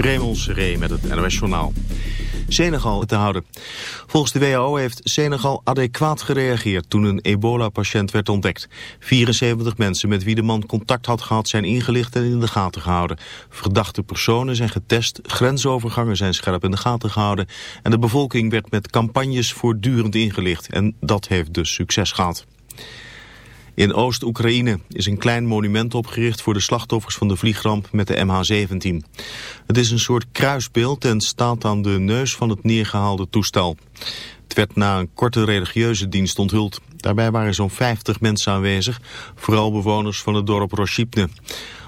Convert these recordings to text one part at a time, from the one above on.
Raymond Seré met het NOS Journaal. Senegal te houden. Volgens de WHO heeft Senegal adequaat gereageerd toen een ebola-patiënt werd ontdekt. 74 mensen met wie de man contact had gehad zijn ingelicht en in de gaten gehouden. Verdachte personen zijn getest, grensovergangen zijn scherp in de gaten gehouden... en de bevolking werd met campagnes voortdurend ingelicht en dat heeft dus succes gehad. In Oost-Oekraïne is een klein monument opgericht voor de slachtoffers van de vliegramp met de MH17. Het is een soort kruisbeeld en staat aan de neus van het neergehaalde toestel. Het werd na een korte religieuze dienst onthuld. Daarbij waren zo'n 50 mensen aanwezig, vooral bewoners van het dorp Roshipne.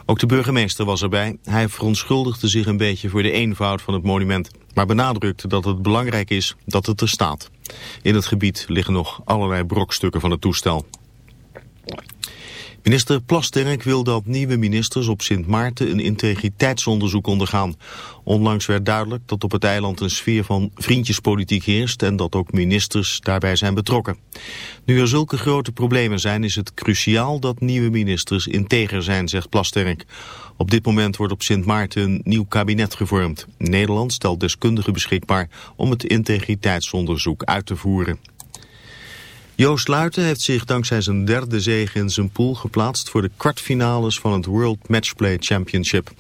Ook de burgemeester was erbij. Hij verontschuldigde zich een beetje voor de eenvoud van het monument, maar benadrukte dat het belangrijk is dat het er staat. In het gebied liggen nog allerlei brokstukken van het toestel. Minister Plasterk wil dat nieuwe ministers op Sint Maarten een integriteitsonderzoek ondergaan. Onlangs werd duidelijk dat op het eiland een sfeer van vriendjespolitiek heerst en dat ook ministers daarbij zijn betrokken. Nu er zulke grote problemen zijn is het cruciaal dat nieuwe ministers integer zijn, zegt Plasterk. Op dit moment wordt op Sint Maarten een nieuw kabinet gevormd. Nederland stelt deskundigen beschikbaar om het integriteitsonderzoek uit te voeren. Joost Luiten heeft zich dankzij zijn derde zege in zijn pool geplaatst voor de kwartfinales van het World Matchplay Championship.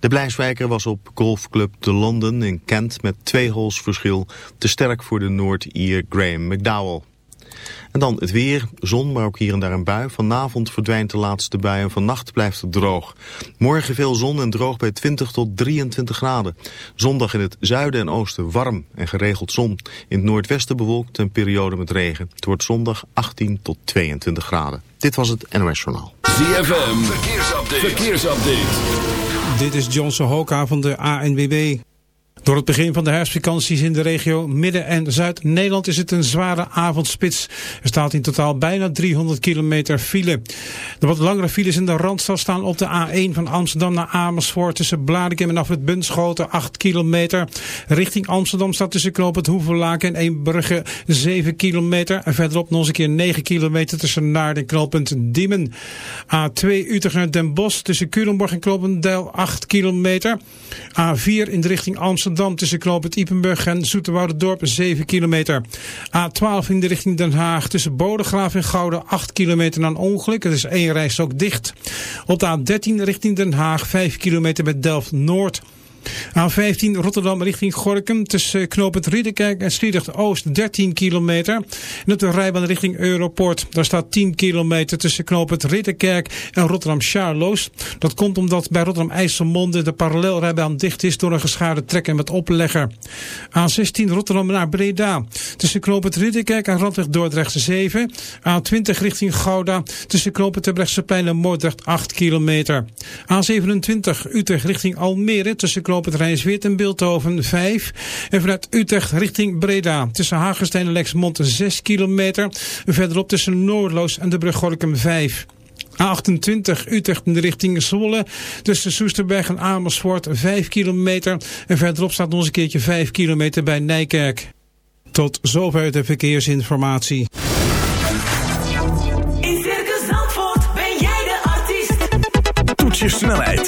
De Blijswijker was op golfclub de London in Kent met twee holes verschil te sterk voor de Noord-Ier Graham McDowell. En dan het weer, zon, maar ook hier en daar een bui. Vanavond verdwijnt de laatste bui en vannacht blijft het droog. Morgen veel zon en droog bij 20 tot 23 graden. Zondag in het zuiden en oosten warm en geregeld zon. In het noordwesten bewolkt een periode met regen. Het wordt zondag 18 tot 22 graden. Dit was het NOS Journaal. ZFM, verkeersupdate. verkeersupdate. Dit is John Sohoka van de ANWB. Door het begin van de herfstvakanties in de regio Midden- en Zuid-Nederland is het een zware avondspits. Er staat in totaal bijna 300 kilometer file. De wat langere files in de Randstad staan op de A1 van Amsterdam naar Amersfoort tussen Bladikum en af het Bunschoten 8 kilometer. Richting Amsterdam staat tussen Knoop het Hoevenlaken en Eembrugge 7 kilometer. En verderop nog eens een keer 9 kilometer tussen Naarden en knooppunt Diemen. A2 Utrecht naar Den Bosch tussen Culemborg en Knopendijl 8 kilometer. A4 in de richting Amsterdam Amsterdam tussen knooppunt Ipenburg en Dorp 7 kilometer. A12 in de richting Den Haag tussen Bodegraaf en Gouden 8 kilometer na een ongeluk. Er is één reis ook dicht. Op de A13 richting Den Haag 5 kilometer met Delft Noord. A15 Rotterdam richting Gorkum tussen knooppunt Ridderkerk en Sliedrecht Oost 13 kilometer. En de rijbaan richting Europort. Daar staat 10 kilometer tussen knooppunt Ridderkerk en Rotterdam Charloes. Dat komt omdat bij Rotterdam IJsselmonde de parallelrijbaan dicht is door een geschaarde trekker met oplegger. A16 Rotterdam naar Breda. Tussen knooppunt Ridderkerk en Randweg Dordrecht 7. A20 richting Gouda. Tussen knooppunt Terbrechtseplein en Moordrecht 8 kilometer. A27 Utrecht richting Almere. Tussen knooppunt Rijnsweert en Beeldhoven 5. En vanuit Utrecht richting Breda. Tussen Hagenstein en Lexmond 6 kilometer. En verderop tussen Noordloos en de brug Gorkum 5. A28 Utrecht in de richting Zwolle. Tussen Soesterberg en Amersfoort 5 kilometer. En verderop staat nog eens een keertje 5 kilometer bij Nijkerk. Tot zover de verkeersinformatie. In Circus Zandvoort ben jij de artiest. Toets je snelheid,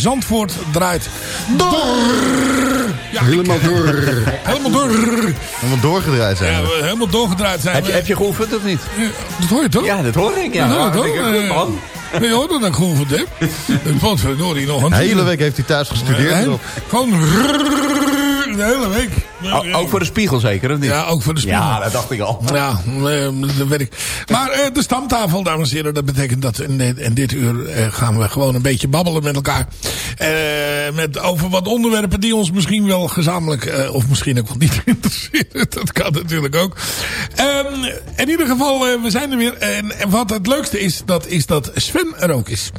Zandvoort draait door. Ja, Helemaal ik- door. helemaal door. Helemaal doorgedraaid zijn Ja, we. helemaal doorgedraaid zijn. Heb je, heb je geoefend of niet? Dat hoor je toch? Ja, dat hoor ik. Ja, dat hoor je Ja, toch? man. Je hoort dat ik geoefend heb. Potverdorie nog een De hele week heeft hij thuis gestudeerd. Nee. Gewoon de hele week. O- ook voor de spiegel zeker, of niet? Ja, ook voor de spiegel. Ja, dat dacht ik al. Ja, eh, dat weet ik. Maar eh, de stamtafel, dames en heren, dat betekent dat in dit, in dit uur eh, gaan we gewoon een beetje babbelen met elkaar. Eh, met, over wat onderwerpen die ons misschien wel gezamenlijk, eh, of misschien ook wel niet interesseren. Dat kan natuurlijk ook. Ehm, in ieder geval, eh, we zijn er weer. En, en wat het leukste is, dat is dat Sven er ook is.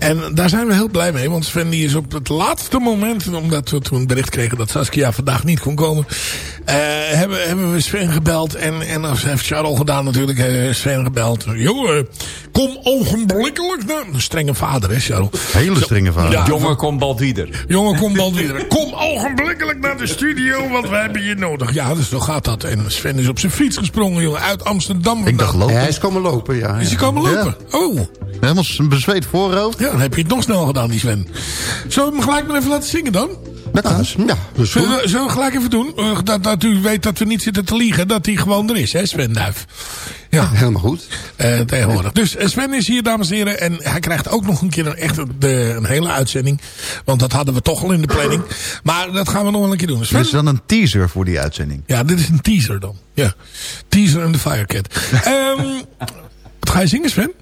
En daar zijn we heel blij mee, want Sven die is op het laatste moment, omdat we toen bericht kregen dat Saskia vandaag niet kon komen, eh, hebben, hebben we Sven gebeld. En, en dat heeft Charles gedaan natuurlijk, eh, Sven gebeld. Jongen, kom ogenblikkelijk naar... Een strenge vader, hè Charles? Hele strenge vader. Ja. Jongen, kom Baldieder. Jongen, kom bal weer. Kom ogenblikkelijk naar de studio, want we hebben je nodig. Ja, dus zo gaat dat. En Sven is op zijn fiets gesprongen, jongen, uit Amsterdam Ik dacht lopen. Hij is komen lopen, ja. Is hij komen lopen? Oh, Helemaal een bezweet voorhoofd. ja, dan heb je het nog snel gedaan, die Sven. Zullen we hem gelijk maar even laten zingen dan? Met ons. Ja, dat is Zullen we, zullen we gelijk even doen? Eh, Dat, dat u weet dat we niet zitten te liegen. Dat hij gewoon er is, hè, Sven Duif. Ja, Helemaal goed. eh, tegenwoordig. Dus eh, Sven is hier, dames en heren. En hij krijgt ook nog een keer een, echt de, een hele uitzending. Want dat hadden we toch al in de planning. Maar dat gaan we nog wel een keer doen. Sven, Dit is dan een teaser voor die uitzending. ja, dit is een teaser dan. Ja, teaser en de Firecat. Ehm wat ga je zingen, Sven?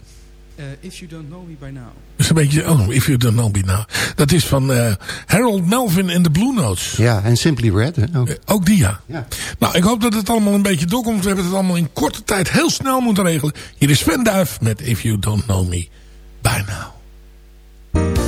Uh, if you don't know me by now. Dat is een beetje, oh, If You Don't Know Me Now. Dat is van eh, Harold Melvin en de Blue Notes. Ja, en Simply Red. Hè, ook. Eh, Ook die, ja. Ja. Nou, ik hoop dat het allemaal een beetje doorkomt. We hebben het allemaal in korte tijd heel snel moeten regelen. Hier is Sven Duif met If You Don't Know Me By Now.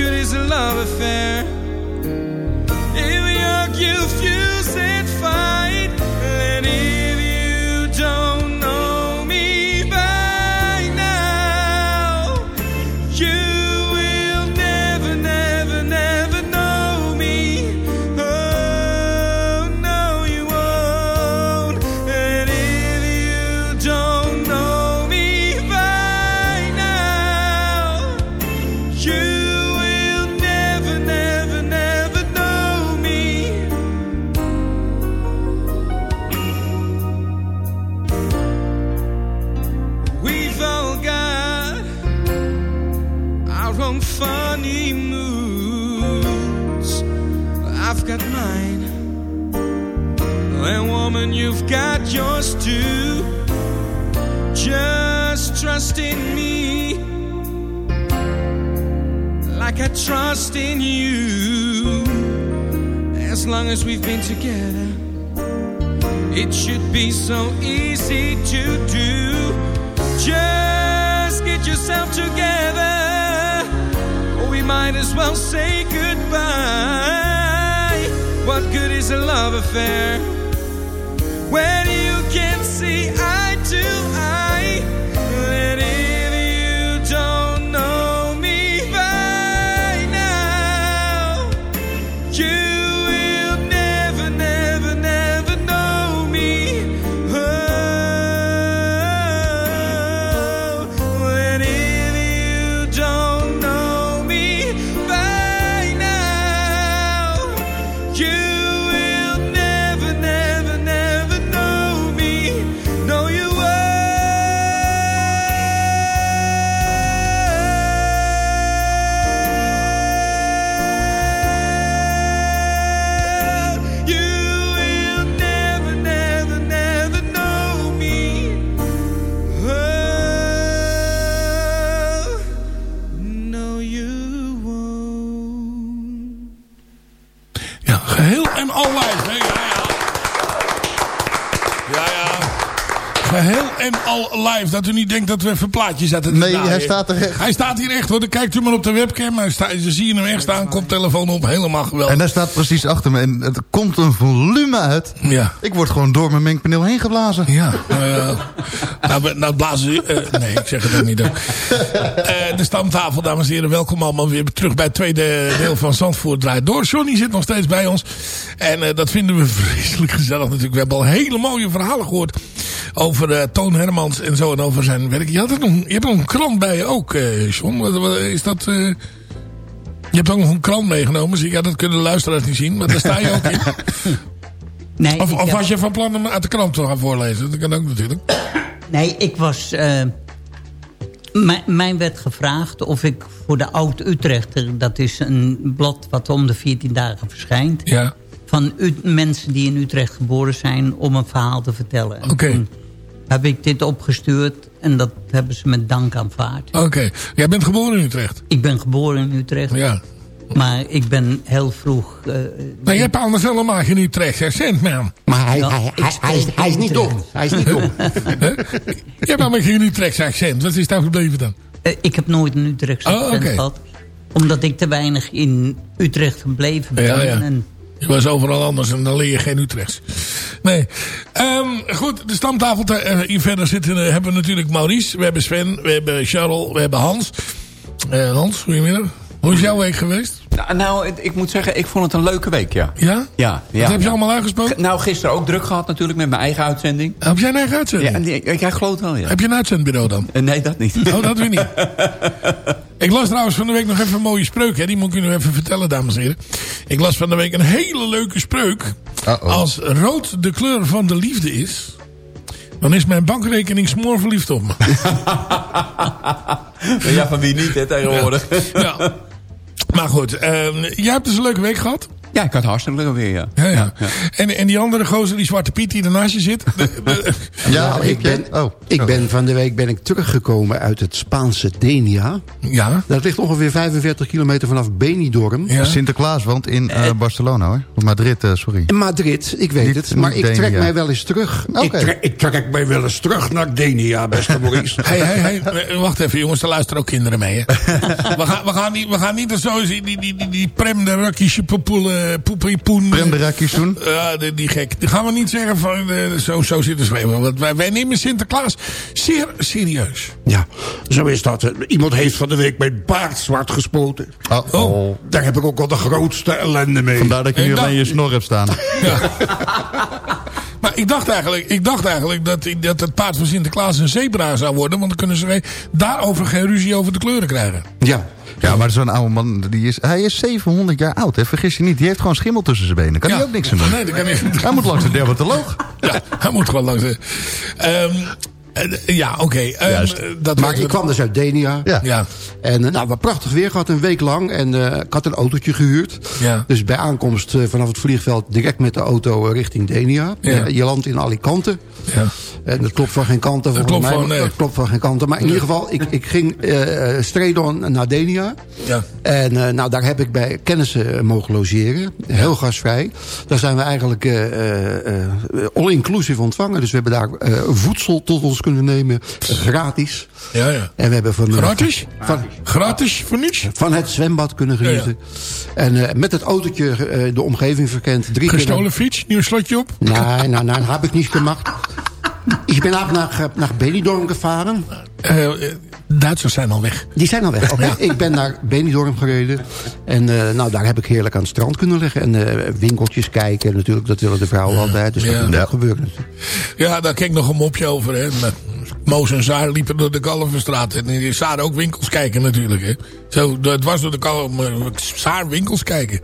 Good is a love affair? If we argue, trust in you. As long as we've been together, it should be so easy to do. Just get yourself together, or we might as well say goodbye. What good is a love affair when you can't see? En al live. Dat u niet denkt dat we even een plaatje zetten. Nee, Nou, hij staat er echt. Hij staat hier echt hoor. Dan kijkt u maar op de webcam. Hij staat, ze zien hem echt staan. Koptelefoon op. Helemaal geweldig. En daar staat precies achter me. En het komt een volume uit. Ja. Ik word gewoon door mijn mengpaneel heen geblazen. Ja, eh, nou, nou blazen ze... eh, nee, ik zeg het ook niet. ook. Eh, de stamtafel, dames en heren. Welkom allemaal weer terug bij het tweede deel van Zandvoort Draait Door. Johnny zit nog steeds bij ons. En dat vinden we vreselijk gezellig natuurlijk. We hebben al hele mooie verhalen gehoord over eh, Toon Hermans en zo. En over zijn werk. Je, had nog, je hebt nog een krant bij je ook, eh John. Is dat... eh, je hebt ook nog een krant meegenomen. Zie- Ja, dat kunnen de luisteraars niet zien. Maar daar sta je ook in. Nee, Of, ik of was je van plan om uit de krant te gaan voorlezen? Dat kan ook natuurlijk. Nee, ik was... eh, mijn- mij werd gevraagd of ik voor de Oud-Utrechter... dat is een blad wat om de 14 dagen verschijnt... Ja. van U- mensen die in Utrecht geboren zijn... om een verhaal te vertellen. En Oké. Heb ik dit opgestuurd en dat hebben ze met dank aanvaard. Oké. Jij bent geboren in Utrecht? Ik ben geboren in Utrecht, Ja. maar ik ben heel vroeg... eh, Maar je hebt anders helemaal geen Utrecht accent, man. Maar hij, Ja, hij, hij, hij, is, spreek hij is niet Utrecht. dom. Hij is niet dom. Je hebt helemaal geen Utrecht accent. Wat is daar gebleven dan? eh, ik heb nooit een Utrechtse Oh, accent gehad. Omdat ik te weinig in Utrecht gebleven ben. Ja, ja. En Je was overal anders en dan leer je geen Utrechts. Nee. Ehm, goed, de stamtafel eh, hier verder zitten eh, hebben we natuurlijk Maurice. We hebben Sven, we hebben Charles, we hebben Hans. Eh, Hans, goedemiddag. Hoe is jouw week geweest? Nou, nou, ik- ik moet zeggen, ik vond het een leuke week, ja. Ja? Ja, ja. Wat heb je ja. allemaal uitgesproken? Nou, gisteren ook druk gehad natuurlijk met mijn eigen uitzending. Heb jij een eigen Ja, uitzending? en die, jij gelooft wel, ja. Heb je een uitzendbureau dan? Nee, dat niet. Oh, dat weer niet. ik las trouwens van de week nog even een mooie spreuk. Hè? Die moet ik u nog even vertellen, dames en heren. Ik las van de week een hele leuke spreuk. Als rood de kleur van de liefde is... dan is mijn bankrekening smoorverliefd op me. ja, van wie niet, hè, tegenwoordig. Ja, ja. Maar goed, ehm, jij hebt dus een leuke week gehad. Ik had hartstikke leuk weer, ja. Ja, ja. En, en die andere gozer, die zwarte Piet die ernaast je zit. de- de- Ja, Nou, ik ben, Oh, ik oh. ben van de week ben ik teruggekomen uit het Spaanse Denia. ja. Dat ligt ongeveer 45 kilometer vanaf Benidorm. Ja. Sinterklaas woont in eh, Barcelona hoor. Of Madrid, eh, sorry. In Madrid, ik weet Niet- het. Maar ik trek Denia. mij wel eens terug. Oké. Ik, trek, ik trek mij wel eens terug naar Denia, beste Maurice. Hey, hey, hey, eh, wacht even jongens, er luisteren ook kinderen mee. Hè? we, gaan, we, gaan niet, we gaan niet zo die, die, die, die, die prem de rakische poepoel, eh, poepie poen. Prem de Rakjes doen. Ja, die, die gek. Die gaan we niet zeggen van eh, zo, zo zitten schreeuwen. Want wij, wij nemen Sinterklaas zeer serieus. Ja, zo is dat. Iemand heeft van de week mijn baard zwart gespoten. Oh, oh. Daar heb ik ook al de grootste ellende mee. Vandaar dat je nu alleen je snor hebt staan. Maar ik dacht eigenlijk, ik dacht eigenlijk dat, dat het paard van Sinterklaas een zebra zou worden. Want dan kunnen ze daarover geen ruzie over de kleuren krijgen. Ja. Ja, maar zo'n oude man, die is, hij is 700 jaar oud. Hè? Vergis je niet, die heeft gewoon schimmel tussen zijn benen. Kan Ja. hij ook niks aan doen. Nee, dat kan niet. Hij moet langs de dermatoloog. Ja, hij moet gewoon langs. de- Ehm, eh, ja, oké. ehm, eh, dat Maar ik kwam dus uit Denia. Ja. Ja, En eh, nou, wat prachtig weer gehad, een week lang. En eh, ik had een autootje gehuurd. Ja. Dus bij aankomst eh, vanaf het vliegveld direct met de auto eh, richting Denia. Ja. Je, landt in Alicante. ja. En dat klopt van geen kanten. volgens klopt mij. van, nee. Dat klopt van geen kanten. Maar in ieder geval, ik, ik ging eh eh, on naar Denia. Ja. En eh, nou, daar heb ik bij kennissen eh, mogen logeren. Heel gasvrij. Daar zijn we eigenlijk eh, eh, eh, all-inclusive ontvangen. Dus we hebben daar eh, voedsel tot ons kunnen nemen. Gratis. Ja, ja. En we hebben vanmiddag Gratis? Van, Gratis voor niets? van het zwembad kunnen genieten. En eh, met het autootje eh, de omgeving verkend. Drie keer Gestolen fiets, nieuw slotje op. Nein, nein, nein, habe ich nicht gemacht. Ich bin auch nach, nach Benidorm gefahren. Eh, eh, Duitsers zijn al weg. Die zijn al weg. Oké, Ik ben naar Benidorm gereden. En eh, nou, daar heb ik heerlijk aan het strand kunnen liggen. En eh, winkeltjes kijken. Natuurlijk, dat willen de vrouwen altijd. Dus Ja. dat ook gebeuren. Ja, daar keek nog een mopje over. Hè. Met Moos en Saar liepen door de Kalverstraat. En die Saar ook winkels kijken natuurlijk. Hè. Zo, het was door de Kalver, Saar winkels kijken.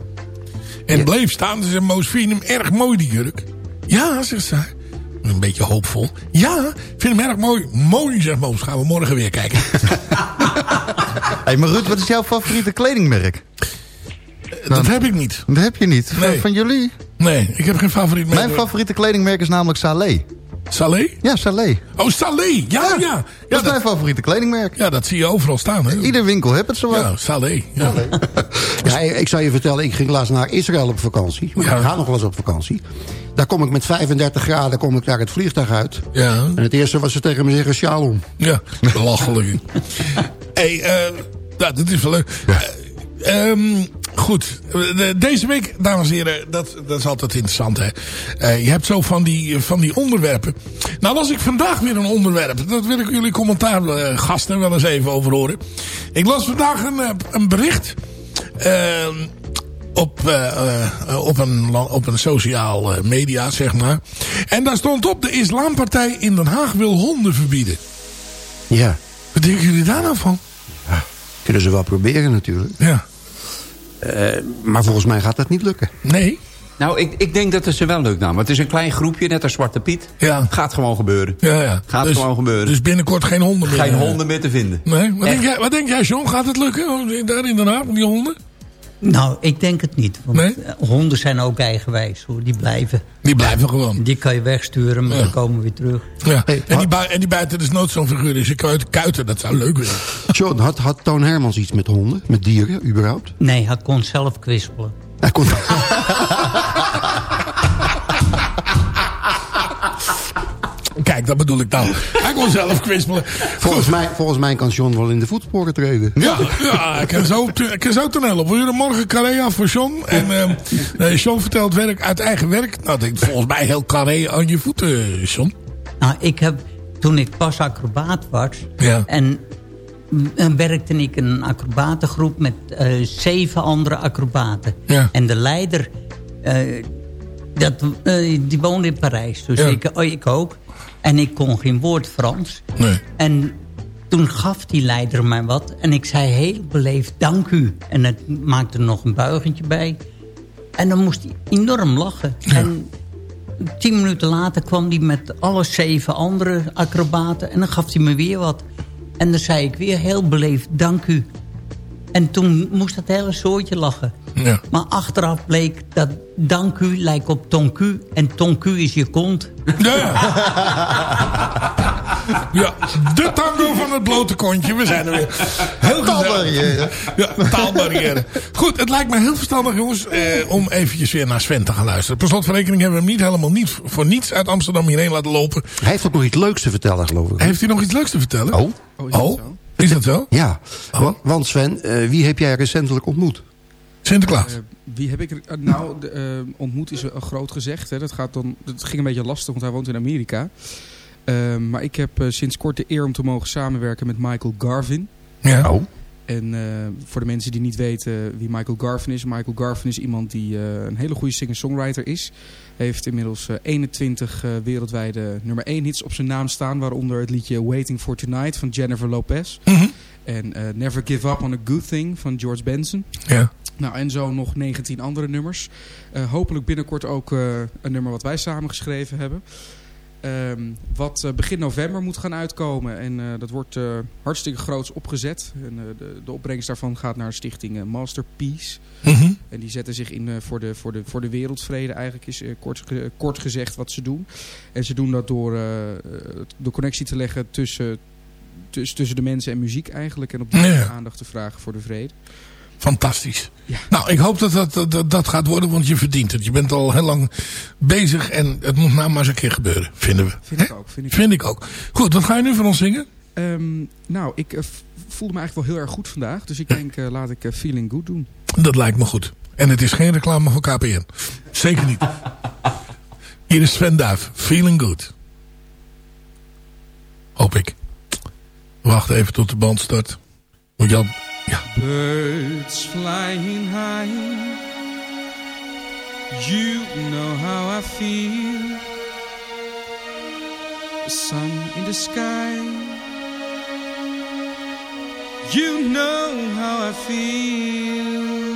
En bleef staan. Ze zei, Moos, vind je hem erg mooi, die jurk? Ja, zegt Saar. Een beetje hoopvol. Ja, vind hem erg mooi. Mooi, zegt Moos. Gaan we morgen weer kijken. Hey, maar Ruud, wat is jouw favoriete kledingmerk? Dat heb ik niet. Dat heb je niet. Nee. Van jullie? Nee, ik heb geen favoriet merk. Mijn favoriete kledingmerk is namelijk Salé. Salé? Ja, Salé. Oh, Salé. Ja, ja. Ja, dat is dat, mijn favoriete kledingmerk. ja, dat zie je overal staan. Hè. Ieder winkel heeft het zo wat. Ja, Salé. Ja. Ja, ik, ik zal je vertellen, ik ging laatst naar Israël op vakantie. Maar Ja. ik ga nog wel eens op vakantie. Daar kom ik met 35 graden kom ik daar het vliegtuig uit. Ja. En het eerste wat ze tegen me zeggen, shalom. Ja, belachelijk. hey, eh nou, dit is wel leuk. Eh, ehm, goed, De- deze week, dames en heren, dat, dat is altijd interessant. Hè? Eh, je hebt zo van die, van die onderwerpen. Nou, las ik vandaag weer een onderwerp. Dat wil ik jullie commentaargasten wel eens even over horen. Ik las vandaag een, eh, een bericht... op, eh, eh, op, een, op een sociaal eh, media, zeg maar. En daar stond op... de islampartij in Den Haag wil honden verbieden. Ja, Wat denken jullie daar nou van? kunnen ze wel proberen natuurlijk. Ja. Eh, maar volgens mij gaat dat niet lukken. Nee? Nou, ik, ik denk dat het ze wel lukt nou. Maar het is een klein groepje, net als Zwarte Piet. Ja. Gaat gewoon gebeuren. Ja, ja. Gaat dus, gewoon gebeuren. Dus binnenkort geen honden meer. Geen eh. honden meer te vinden. Nee? Wat denk, jij, wat denk jij, John? Gaat het lukken? Oh, Daar in Den Haag, met die honden? Nou, ik denk het niet. Want Nee? eh, honden zijn ook eigenwijs hoor. Die blijven. Die blijven gewoon. Die kan je wegsturen, maar Ja. dan komen we weer terug. Ja. Hey, en, die en die buiten is nooit zo'n figuur. Dus je kan uit kuiten, dat zou leuk zijn. John, had, had Toon Hermans iets met honden? Met dieren, überhaupt? Nee, hij kon zelf kwispelen. Hij kon... Kijk, dat bedoel ik nou. Hij kon zelf kwispelen. volgens, mij, volgens mij kan John wel in de voetsporen treden. Ja, ja ik, kan zo, ik kan zo toneel op. We huren morgen carré af voor John. En eh, John vertelt werk uit eigen werk. Nou, ik volgens mij heel carré aan je voeten, John. Nou, ik heb, toen ik pas acrobaat was... Ja. en en werkte ik in een acrobatengroep met eh, zeven andere acrobaten. Ja. En de leider, eh, dat, eh, die woonde in Parijs. Dus Ja. ik, oh, ik ook. En ik kon geen woord Frans. Nee. En toen gaf die leider mij wat. En ik zei heel beleefd, dank u. En het maakte er nog een buigentje bij. En dan moest hij enorm lachen. En tien minuten later kwam hij met alle zeven andere acrobaten. En dan gaf hij me weer wat. En dan zei ik weer heel beleefd, dank u. En toen moest dat hele soortje lachen. Ja. Maar achteraf bleek dat dank u lijkt op tonku. En tonku is je kont. Ja, ja. De tango van het blote kontje. We zijn er weer. Heel. Taalbarrière. Ja, taalbarrière. Goed, het lijkt me heel verstandig, jongens, eh, om eventjes weer naar Sven te gaan luisteren. Per slot van rekening hebben we hem niet helemaal niet voor niets uit Amsterdam hierheen laten lopen. Hij heeft ook nog iets leuks te vertellen, geloof ik. Heeft hij nog iets leuks te vertellen? Oh, Oh, is dat zo? ja. Wa- Want Sven, eh, wie heb jij recentelijk ontmoet? Sinterklaas. Eh, wie heb ik eh, nou, de, eh, ontmoet is een groot gezegd. Hè. Dat, gaat dan, dat ging een beetje lastig, want hij woont in Amerika. Eh, maar ik heb eh, sinds kort de eer om te mogen samenwerken met Michael Garvin. Ja. Oh. En eh, voor de mensen die niet weten wie Michael Garvin is. Michael Garvin is iemand die eh, een hele goede singer-songwriter is. Heeft inmiddels eh, 21 eh, wereldwijde nummer 1 hits op zijn naam staan. Waaronder het liedje Waiting for Tonight van Jennifer Lopez. Mhm. En eh, Never Give Up on a Good Thing van George Benson. Ja. Nou, en zo nog 19 andere nummers. Eh, hopelijk binnenkort ook eh, een nummer wat wij samen geschreven hebben. Ehm, wat eh, begin november moet gaan uitkomen. En eh, dat wordt eh, hartstikke groots opgezet. En, eh, de, de opbrengst daarvan gaat naar stichting eh, Masterpiece. Mhm. En die zetten zich in eh, voor, de, voor, de, voor de wereldvrede eigenlijk is eh, kort, kort gezegd wat ze doen. En ze doen dat door eh, de connectie te leggen tussen, tussen, tussen de mensen en muziek eigenlijk. En op die Ja. manier aandacht te vragen voor de vrede. Fantastisch. Ja. Nou, ik hoop dat dat, dat, dat, gaat worden, want je verdient het. Je bent al heel lang bezig en het moet nou maar eens een keer gebeuren, vinden we. Vind ik ook. Vind ik Vind ik ook. Goed, wat ga je nu van ons zingen? Ehm, nou, ik voelde me eigenlijk wel heel erg goed vandaag. Dus ik denk, laat ik Feeling Good doen. Dat lijkt me goed. En het is geen reclame voor KPN. Zeker niet. Hier is Sven Duif. Feeling good. Hoop ik. Wacht even tot de band start. Moet je al... Ja. Birds flying high. You know how I feel. The sun in the sky. You know how I feel.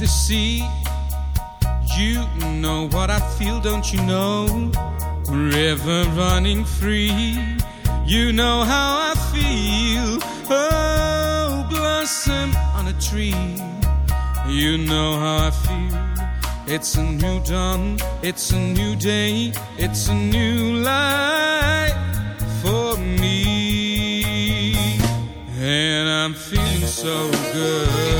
The sea. You know what I feel, don't you know? River running free. You know how I feel. Oh, blossom on a tree. You know how I feel. It's a new dawn, it's a new day, it's a new life for me. And I'm feeling so good.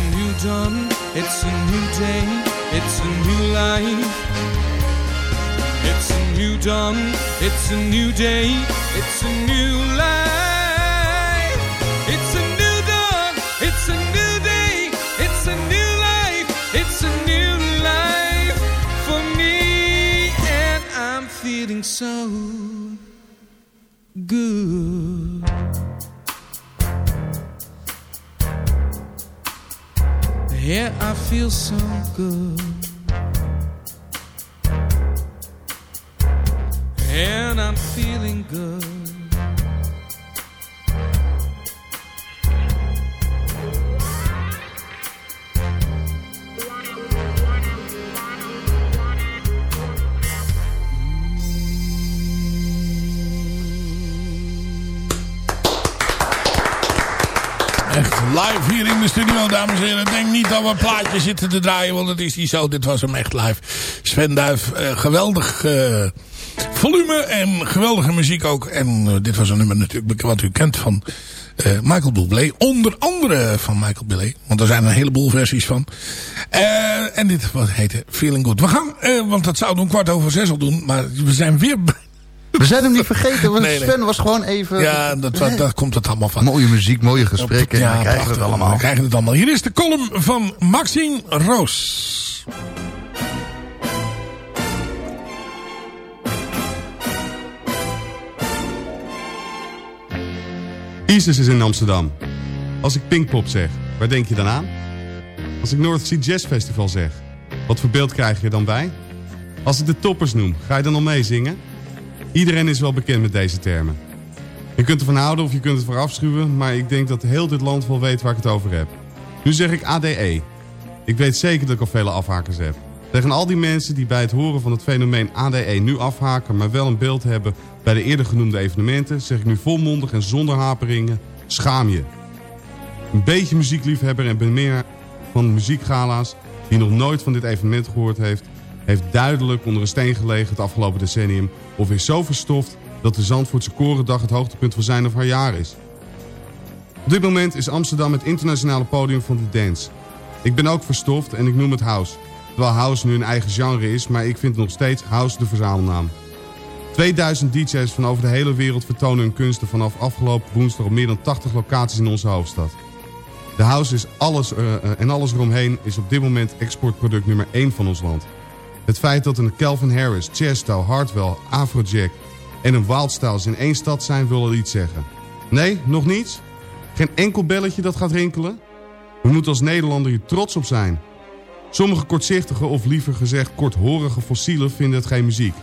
A new dawn, it's a new day, it's a new life. It's a new dawn, it's a new day, it's a new life. I feel so good. In de studio, dames en heren. Denk niet dat we een plaatje zitten te draaien, want het is niet zo. Dit was hem echt live. Sven Duif, eh, geweldig eh, volume en geweldige muziek ook. En eh, dit was een nummer natuurlijk wat u kent van Michael Bublé. Onder andere van Michael Bublé, want er zijn een heleboel versies van. En dit wat heette Feeling Good. We gaan, want dat zouden we kwart over zes al doen, maar we zijn weer... We zijn hem niet vergeten, want Nee, nee. Sven was gewoon even... Ja, dat, dat, daar komt het allemaal van. Mooie muziek, mooie gesprekken. Ja, krijgen we het prachtig. allemaal. We krijgen het allemaal. Hier is de column van Maxine Roos. Isis is in Amsterdam. Als ik Pinkpop zeg, waar denk je dan aan? Als ik North Sea Jazz Festival zeg, Wat voor beeld krijg je er dan bij? Als ik de toppers noem, ga je dan al meezingen? Iedereen is wel bekend met deze termen. Je kunt ervan houden of je kunt het voor afschuwen, maar ik denk dat heel dit land wel weet waar ik het over heb. Nu zeg ik ADE. Ik weet zeker dat ik al vele afhakers heb. Tegen al die mensen die bij het horen van het fenomeen ADE nu afhaken... maar wel een beeld hebben bij de eerder genoemde evenementen... zeg ik nu volmondig en zonder haperingen, schaam je. Een beetje muziekliefhebber en bemeer van muziekgala's... die nog nooit van dit evenement gehoord heeft... heeft duidelijk onder een steen gelegen het afgelopen decennium... of is zo verstoft dat de Zandvoortse Korendag het hoogtepunt van zijn of haar jaar is. Op dit moment is Amsterdam het internationale podium van de dance. Ik ben ook verstoft en ik noem het house. Terwijl house nu een eigen genre is, maar ik vind nog steeds house de verzamelnaam. 2000 DJ's van over de hele wereld vertonen hun kunsten vanaf afgelopen woensdag op meer dan 80 locaties in onze hoofdstad. De house is alles eh, eh, en alles eromheen is op dit moment exportproduct nummer 1 van ons land. Het feit dat een Calvin Harris, Chesto, Hardwell, Afrojack en een Wildstyles in één stad zijn wil al iets zeggen. Nee, nog niets? Geen enkel belletje dat gaat rinkelen? We moeten als Nederlander hier trots op zijn. Sommige kortzichtige of liever gezegd korthorige fossielen vinden het geen muziek.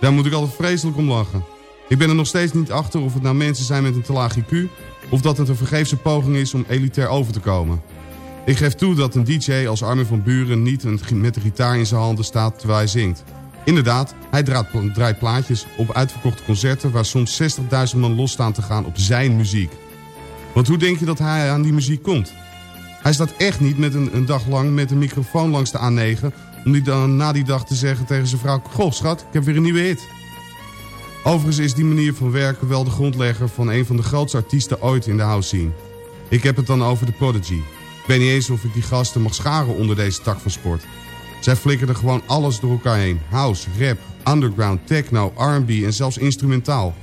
Daar moet ik altijd vreselijk om lachen. Ik ben er nog steeds niet achter of het nou mensen zijn met een te laag IQ... of dat het een vergeefse poging is om elitair over te komen. Ik geef toe dat een DJ als Armin van Buren niet met de gitaar in zijn handen staat terwijl hij zingt. Inderdaad, hij draait, draait plaatjes op uitverkochte concerten... waar soms 60.000 man los staan te gaan op zijn muziek. Want hoe denk je dat hij aan die muziek komt? Hij staat echt niet met een, een dag lang met een microfoon langs de A9... om die dan na die dag te zeggen tegen zijn vrouw... Goh schat, ik heb weer een nieuwe hit. Overigens is die manier van werken wel de grondlegger... van een van de grootste artiesten ooit in de house scene. Ik heb het dan over de Prodigy. Ik weet niet eens of ik die gasten mag scharen onder deze tak van sport. Zij flikkerden gewoon alles door elkaar heen. House, rap, underground, techno, R&B en zelfs instrumentaal.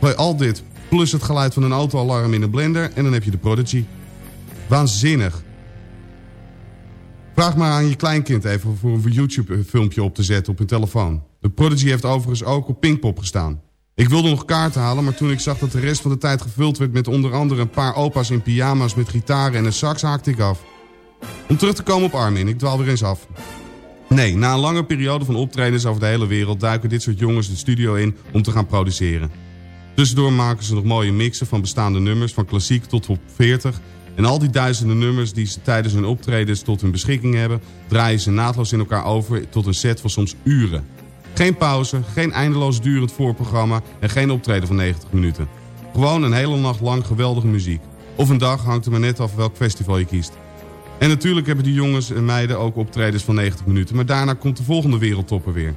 Gooi al dit plus het geluid van een autoalarm in een blender... en dan heb je de Prodigy. Waanzinnig. Vraag maar aan je kleinkind even voor een YouTube-filmpje op te zetten op hun telefoon. De Prodigy heeft overigens ook op Pinkpop gestaan. Ik wilde nog kaarten halen, maar toen ik zag dat de rest van de tijd gevuld werd... met onder andere een paar opa's in pyjama's met gitaren en een sax, haakte ik af. Om terug te komen op Armin, ik dwaal weer eens af. Nee, na een lange periode van optredens over de hele wereld... duiken dit soort jongens de studio in om te gaan produceren. Tussendoor maken ze nog mooie mixen van bestaande nummers... van klassiek tot top 40... En al die duizenden nummers die ze tijdens hun optredens tot hun beschikking hebben... draaien ze naadloos in elkaar over tot een set van soms uren. Geen pauze, geen eindeloos durend voorprogramma... en geen optreden van 90 minuten. Gewoon een hele nacht lang geweldige muziek. Of een dag hangt er maar net af welk festival je kiest. En natuurlijk hebben die jongens en meiden ook optredens van 90 minuten... maar daarna komt de volgende wereldtopper weer.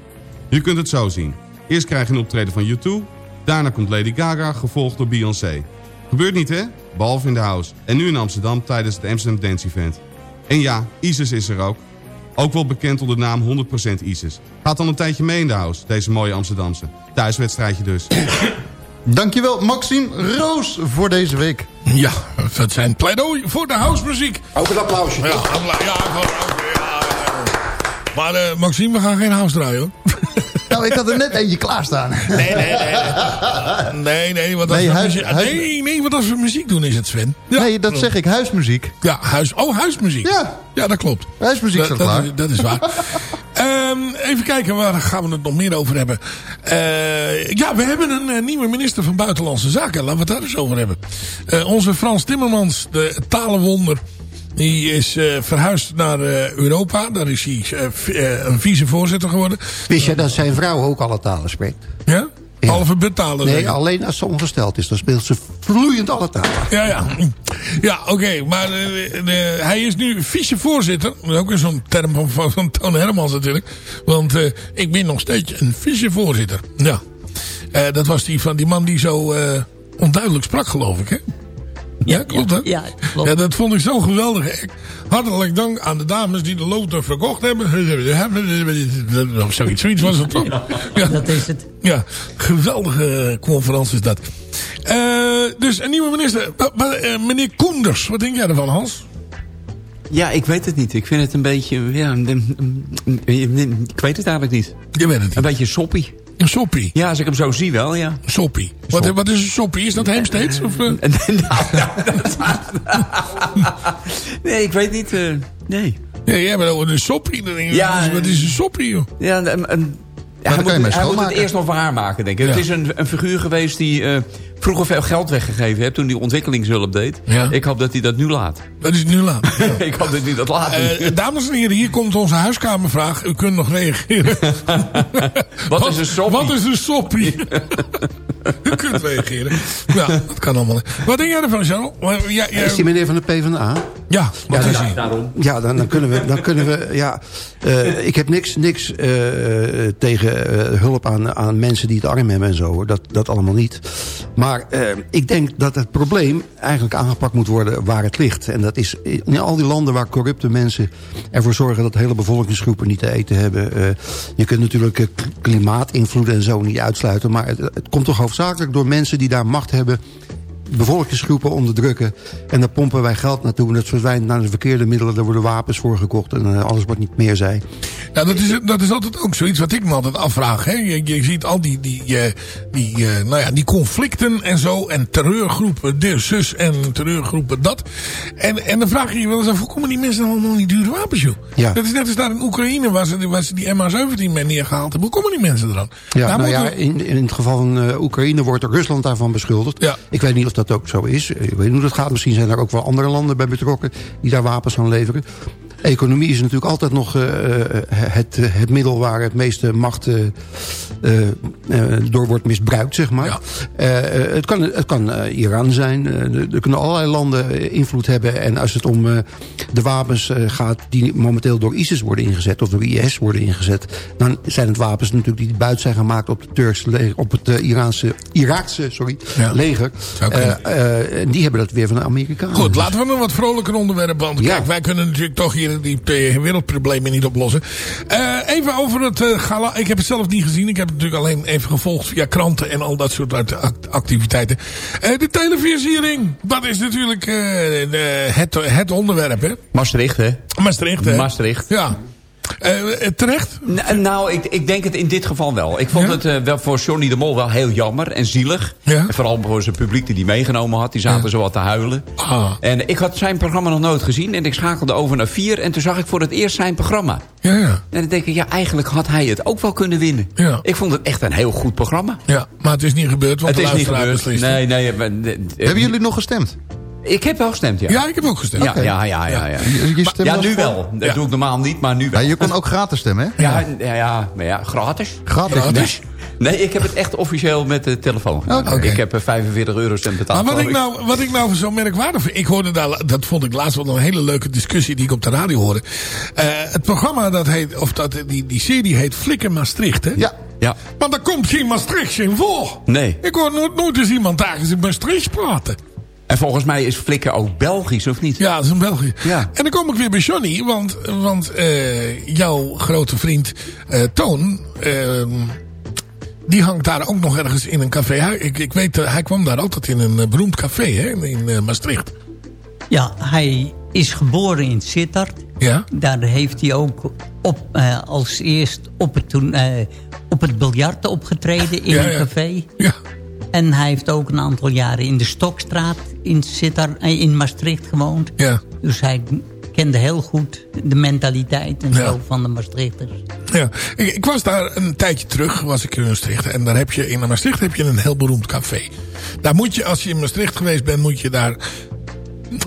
Je kunt het zo zien. Eerst krijg je een optreden van U2... daarna komt Lady Gaga, gevolgd door Beyoncé... Gebeurt niet, hè? Behalve in de house. En nu in Amsterdam tijdens het Amsterdam Dance Event. En ja, ISIS is er ook. Ook wel bekend onder de naam 100% ISIS. Gaat dan een tijdje mee in de house, deze mooie Amsterdamse. Thuiswedstrijdje dus. Dankjewel, Maxime Roos, voor deze week. Ja, dat zijn pleidooi voor de housemuziek. Ook een applausje. Ja, appla- ja, gewoon- ja, ja. Maar eh, Maxime, we gaan geen house draaien hoor. Nou, ik had er net eentje klaarstaan. Nee, nee, nee. Nee, nee, want als, Nee, huis- muziek, huis- nee, nee, want als we muziek doen is het Sven. Nee, dat zeg ik, huismuziek. Ja, huis, oh, huismuziek. Ja. Ja, dat klopt. Huismuziek staat klaar. is- dat is waar. Ehm, even kijken, waar gaan we het nog meer over hebben? Eh, ja, we hebben een eh, nieuwe minister van Buitenlandse Zaken. Laten we het daar eens over hebben. Eh, onze Frans Timmermans, de talenwonder... Die is eh, verhuisd naar eh, Europa. Daar is hij eh, een vicevoorzitter geworden. Wist je dat zijn vrouw ook alle talen spreekt? Ja? Halve betalen. Nee, alleen als ze ongesteld is. Dan speelt ze vloeiend alle talen. Ja, ja. Ja, oké. maar hij is nu vicevoorzitter. Dat is ook weer zo'n term van, van, van Toon Hermans natuurlijk. Want ik ben nog steeds een vicevoorzitter. Ja. Dat was die van die man die zo onduidelijk sprak, geloof ik, hè? Ja, klopt, hè? Ja, klopt. Ja, dat vond ik zo geweldig. Hartelijk dank aan de dames die de loten verkocht hebben. Of zoiets, zoiets was het toch? Ja. Dat is het. Ja, geweldige conferentie is dat. Eh, dus een nieuwe minister. Eh, meneer Koenders, wat denk jij ervan, Hans? Ja, ik weet het niet. Ik vind het een beetje... Ja, ik weet het eigenlijk niet. Je weet het Een beetje soppie. Een soppie? Ja, als ik hem zo zie wel, ja. Soppie. Wat, wat is een soppie? Is dat Heemsteeds? Of, eh? Nou, nee, ik weet niet. eh, nee. Ja, jij bent een soppie. Dan denk ik, Ja, wat is- een soppie, joh? Ja, een, een- hij, moet, mee hij moet het eerst nog waar maken, denk ik. Ja. Het is een, een figuur geweest die eh, vroeger veel geld weggegeven heeft... toen hij ontwikkelingshulp deed. Ik hoop dat hij dat nu laat. Dat is nu laat. ik hoop dat hij dat laat. Eh, dames en heren, hier komt onze huiskamervraag. U kunt nog reageren. Wat is een soppie? Wat is een soppie? U kunt reageren. Ja, dat kan allemaal. Wat denk jij ervan, Charles? Jij- Is die meneer van de PvdA? Ja, wat ja, is dan, hij? Ja, dan, dan kunnen we... Dan kunnen we ja, eh, ik heb niks, niks eh, eh, tegen eh, hulp aan, aan mensen die het arm hebben en zo. Hoor. Dat, dat allemaal niet. Maar eh, ik denk dat het probleem eigenlijk aangepakt moet worden waar het ligt. En dat is in al die landen waar corrupte mensen ervoor zorgen... dat hele bevolkingsgroepen niet te eten hebben. Eh, je kunt natuurlijk eh, klimaatinvloeden en zo niet uitsluiten. Maar het, het komt toch hoofdzakelijk door mensen die daar macht hebben bevolkingsgroepen onderdrukken. En daar pompen wij geld naartoe. En dat verdwijnt naar de verkeerde middelen. Daar worden wapens voor gekocht. En eh, alles wordt niet meer zij. Ja, dat is, dat is altijd ook zoiets wat ik me altijd afvraag. Hè? Je, je ziet al die, die, eh, die, eh, nou ja, die conflicten en zo. En terreurgroepen dit, zus en terreurgroepen dat. En, en dan vraag je je wel eens af, hoe komen die mensen dan allemaal die dure wapens, joh? Ja. Dat is net als daar in Oekraïne, waar ze, waar ze die MH17 mee neergehaald hebben. Hoe komen die mensen er dan? Ja, Daar nou moeten ja, in, in het geval van Oekraïne wordt Rusland daarvan beschuldigd. Ja. Ik weet niet of dat ook zo is. Ik weet niet hoe dat gaat. Misschien zijn er ook wel andere landen bij betrokken... die daar wapens aan leveren. Economie is natuurlijk altijd nog eh, eh, het, eh, het middel waar het meeste macht door wordt misbruikt, zeg maar. Het kan, het kan Iran zijn. Er- kunnen allerlei landen invloed hebben. En als het om de wapens gaat die momenteel door ISIS worden ingezet... of door IS worden ingezet... dan zijn het wapens natuurlijk die buiten zijn gemaakt op, het Turkse leger, op het Iraanse, Iraakse sorry, Ja. leger. Die hebben dat weer van de Amerikanen. Goed, laten we een wat vrolijker onderwerp. Want Ja. kijk, wij kunnen natuurlijk toch hier die wereldproblemen niet oplossen. Eh, even over het eh, gala. Ik heb het zelf niet gezien. Ik heb het natuurlijk alleen even gevolgd via kranten en al dat soort act- act- activiteiten. Eh, de televisiering, dat is natuurlijk de- het, het onderwerp, hè? Maastricht, hè? Maastricht, hè? Maastricht. Ja. Eh, eh, terecht? N- nou, ik, ik denk het in dit geval wel. Ik vond Ja? het eh, wel voor Johnny de Mol wel heel jammer en zielig. Ja? En vooral voor zijn publiek die die meegenomen had. Die zaten zo wat te huilen. Ah. En ik had zijn programma nog nooit gezien. En ik schakelde over naar vier. En toen zag ik voor het eerst zijn programma. Ja, ja. En dan denk ik, ja, eigenlijk had hij het ook wel kunnen winnen. Ja. Ik vond het echt een heel goed programma. Ja, maar het is niet gebeurd, want het de is niet gebeurd. Nee, nee. maar, Hebben jullie nog gestemd? Ik heb wel gestemd, ja. Ja, ik heb ook gestemd. Ja, ja, ja, ja, ja. Je, je stemt Ja, nu voor- wel. Dat Ja. doe ik normaal niet, maar nu wel. Ja, je kon ook gratis stemmen, hè? Ja, ja, ja, maar ja, gratis. Gratis. Gratis. Nee, ik heb het echt officieel met de telefoon gedaan. Oké. Ik heb eh, 45 euro cent betaald. Maar wat ik, nou, wat ik nou zo merkwaardig vind... Ik hoorde daar, dat vond ik laatst wel een hele leuke discussie die ik op de radio hoorde. Eh, het programma dat heet, of dat, die, die serie heet Flikker Maastricht, hè? Ja. Ja. Maar daar komt geen Maastricht in voor. Nee. Ik hoor nooit, nooit eens iemand daar in Maastricht praten. En volgens mij is Flikker ook Belgisch, of niet? Ja, dat is een België. Ja. En dan kom ik weer bij Johnny, want, want eh, jouw grote vriend eh, Toon... ehm, die hangt daar ook nog ergens in een café. Hij, ik, ik weet, eh, hij kwam daar altijd in een beroemd café hè, in Maastricht. Ja, hij is geboren in Sittard. Ja? Daar heeft hij ook op, eh, als eerst op het, toen, eh, op het biljart opgetreden in Ja, een ja. café. Ja. En hij heeft ook een aantal jaren in de Stokstraat in, Sittard, eh, in Maastricht gewoond. Ja. Dus hij kende heel goed de mentaliteit en Ja. zo van de Maastrichters. Ja, ik, ik was daar een tijdje terug, was ik in Maastricht. En daar heb je, in Maastricht heb je een heel beroemd café. Daar moet je, als je in Maastricht geweest bent, moet je daar...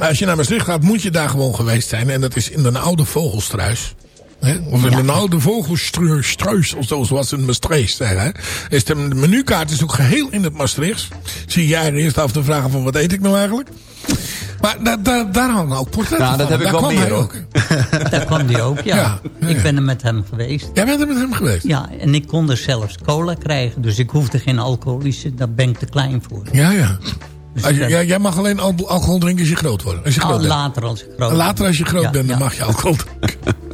Als je naar Maastricht gaat, moet je daar gewoon geweest zijn. En dat is in een oude vogelstruis. Hè? Of in een oude vogelstruis, of zo, zoals ze in Maastricht zeggen. Hè? Is de menukaart is ook geheel in het Maastrichts. Zie jij er eerst af te vragen van, wat eet ik nou eigenlijk? Maar da, da, daar hangen ook portretten Nou, dat van. heb ik Daar wel kwam meer, ook. Daar kwam hij ook, ja. Ja, ja, ja. Ik ben er met hem geweest. Jij bent er met hem geweest? Ja, en ik kon er zelfs cola krijgen. Dus ik hoefde geen alcoholische, daar ben ik te klein voor. Ja, ja. Dus Als je, ik ja, ben- jij mag alleen al- alcohol drinken als je groot wordt. Als je groot Ah, bent. later als ik groot Later als je groot Ja, bent, dan ja. mag je alcohol drinken.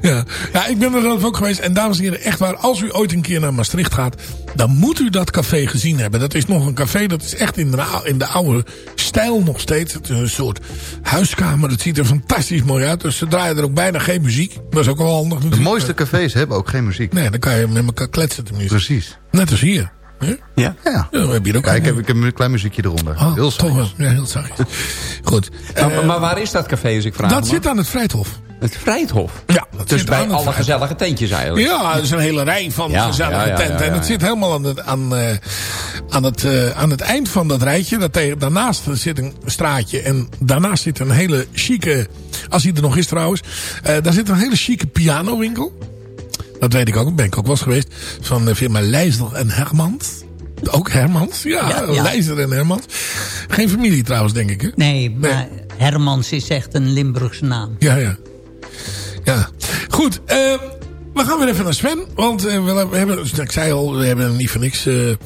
ja. ja, ik ben er zelf ook geweest. En dames en heren, echt waar, als u ooit een keer naar Maastricht gaat... dan moet u dat café gezien hebben. Dat is nog een café, dat is echt in de, in de oude stijl nog steeds. Het is een soort huiskamer. Het ziet er fantastisch mooi uit. Dus ze draaien er ook bijna geen muziek. Dat is ook wel handig De mooiste cafés hebben ook geen muziek. Nee, dan kan je met elkaar kletsen tenminste. Precies. Net als hier. hè? Ja. Ja. Ja, we hebben hier ook Kijk, ik een- heb, ik heb een klein muziekje eronder. Oh, Heel toch zacht. wel. Ja, heel zachtjes. Goed. Maar, Eh, maar waar is dat café, als ik vraag dat zit aan het Vrijthof. Het Vrijthof. Ja, dat Dus zit bij alle Vrijthof. gezellige tentjes eigenlijk. Ja, er is een hele rij van Ja, gezellige ja, ja, tenten. ja, ja, En het zit helemaal aan het, aan, eh, aan, het, eh, aan het eind van dat rijtje. Dat tegen, daarnaast zit een straatje. En daarnaast zit een hele chique... Als hij er nog is trouwens. eh, daar zit een hele chique pianowinkel. Dat weet ik ook. Ben ik ook wel eens geweest. Van de firma Leijsdel en Hermans. Ook Hermans? Ja, Ja, ja. Leijsdel en Hermans. Geen familie trouwens, denk ik. Hè? Nee, maar Hermans is echt een Limburgse naam. Ja, ja. Ja. Goed, eh, we gaan weer even naar Sven. Want eh, we, we hebben, ik zei al, we hebben niet voor niks eh, eh,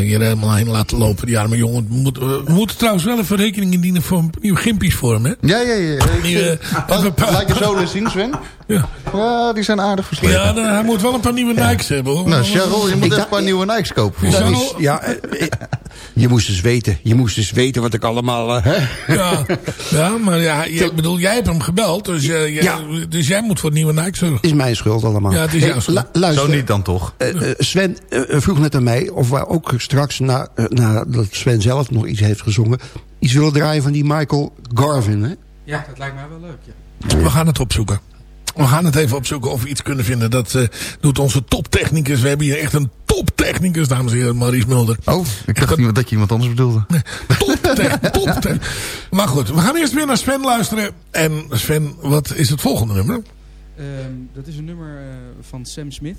hier helemaal heen laten lopen. Die arme jongen. We moeten, we moeten trouwens wel even rekening indienen voor een nieuwe gimpies voor hem, hè? Ja, ja, ja. Ik, Nieuwe- eh, laat je zo eens zien, Sven. Ja. Ja, die zijn aardig versleten. Ja, dan- hij moet wel een paar nieuwe Nikes hebben, hoor. Nou, Cheryl, je moet dacht- een paar nieuwe Nikes kopen. Dat is, ja, je moest eens weten. Je moest eens weten wat ik allemaal... hè? Ja, ja, maar ja, je- ik bedoel, jij hebt hem gebeld. Dus, jij, Ja. dus jij moet voor nieuwe Nikes zorgen. is mijn schuld allemaal. Ja, het is Hey, jouw schuld. lu- luister, Zo niet dan toch? eh, eh, Sven eh, vroeg net aan mij of wij ook straks, na, nadat Sven zelf nog iets heeft gezongen... iets willen draaien van die Michael Garvin, hè? Ja, dat lijkt mij wel leuk, ja. We gaan het opzoeken. We gaan het even opzoeken of we iets kunnen vinden. Dat eh, doet onze toptechnicus. We hebben hier echt een toptechnicus, dames en heren. Maurice Mulder. Oh, ik dacht iemand- dat je iemand anders bedoelde. Toptech, toptech. Maar goed, we gaan eerst weer naar Sven luisteren. En Sven, wat is het volgende nummer? Ehm, dat is een nummer eh, van Sam Smith.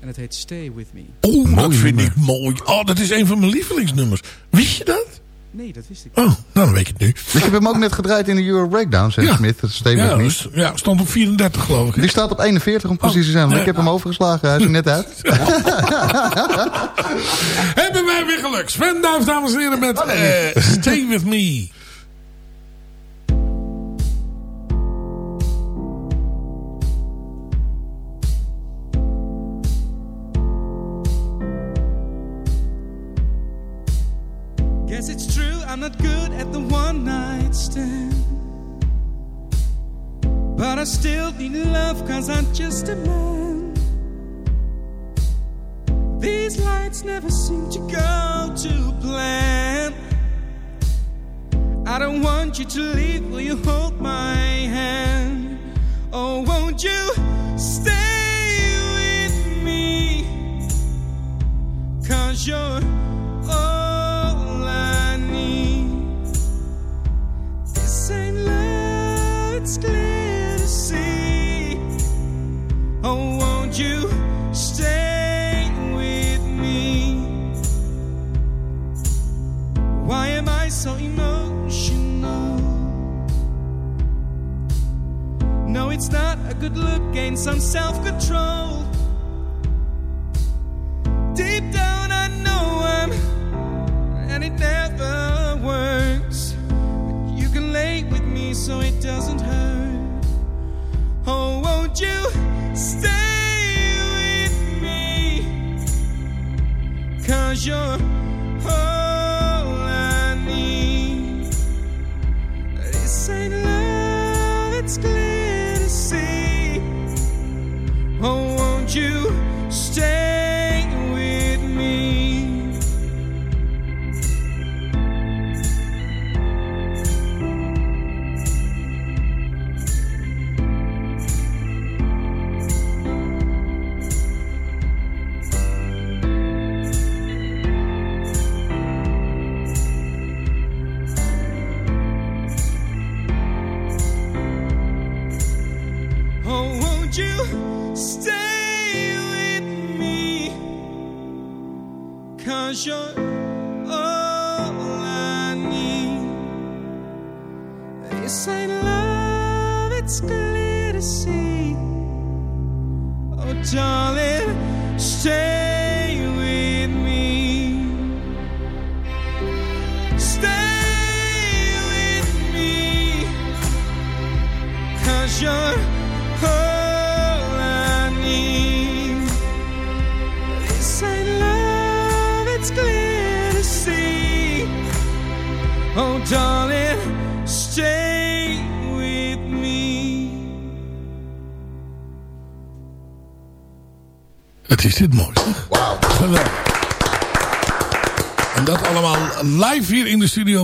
En het heet Stay With Me. Oh, dat vind ik mooi. Oh, dat is een van mijn lievelingsnummers. Wist je dat? Nee, dat wist ik Oh, nou dan weet je het nu. Ik heb hem ook net gedraaid in de Euro Breakdown, Sam Ja. Smith. Dat steekt Ja, niet. dus- ja, stond op 34 geloof ik. hè? Die staat op 41 om precies te zijn. Want ik heb hem overgeslagen. Hij is er net uit. Hebben wij weer geluk. Sven Duif, dames en heren, met eh, Stay With Me. Guess it's true, I'm not good at the one night stand. But I still need love, cause I'm just a man. These lights never seem to go to plan. I don't want you to leave, will you hold my hand? Oh, won't you stay with me? Cause you're all it's clear to see. Oh, won't you stay with me? Why am I so emotional? No, it's not a good look, gain some self control. Deep down, I know I'm, and it never works. But you can lay with me closure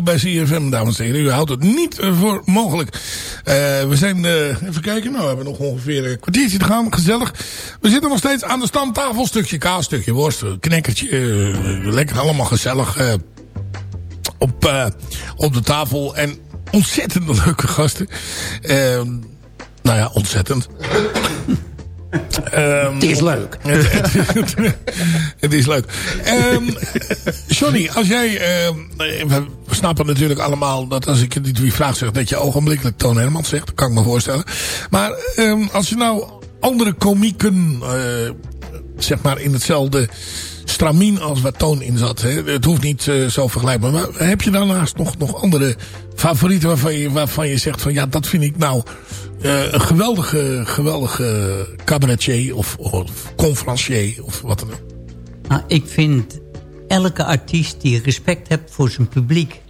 bij CFM, dames en heren. U houdt het niet eh, voor mogelijk. Eh, we zijn, eh, even kijken, nou we hebben nog ongeveer een kwartiertje te gaan. Gezellig. We zitten nog steeds aan de stamtafel. Stukje kaas, stukje worst, knekkertje. lekker allemaal gezellig op, op de tafel. En ontzettend leuke gasten. Nou ja, ontzettend. Ehm, Het is leuk. het, het- het is leuk. Ehm, Johnny, als jij... ehm, we snappen natuurlijk allemaal dat als ik je die wie vraag zeg... dat je ogenblikkelijk Toon Hermans zegt. Dat kan ik me voorstellen. Maar als je nou andere komieken... eh, zeg maar in hetzelfde stramien als waar Toon in zat. Hè? Het hoeft niet eh, zo vergelijkbaar. Maar heb je daarnaast nog, nog andere favorieten waarvan je, waarvan je zegt van... ja, dat vind ik nou eh, een geweldige, geweldige cabaretier of, of conferencier of wat dan ook. Nou, ik vind elke artiest die respect heeft voor zijn publiek...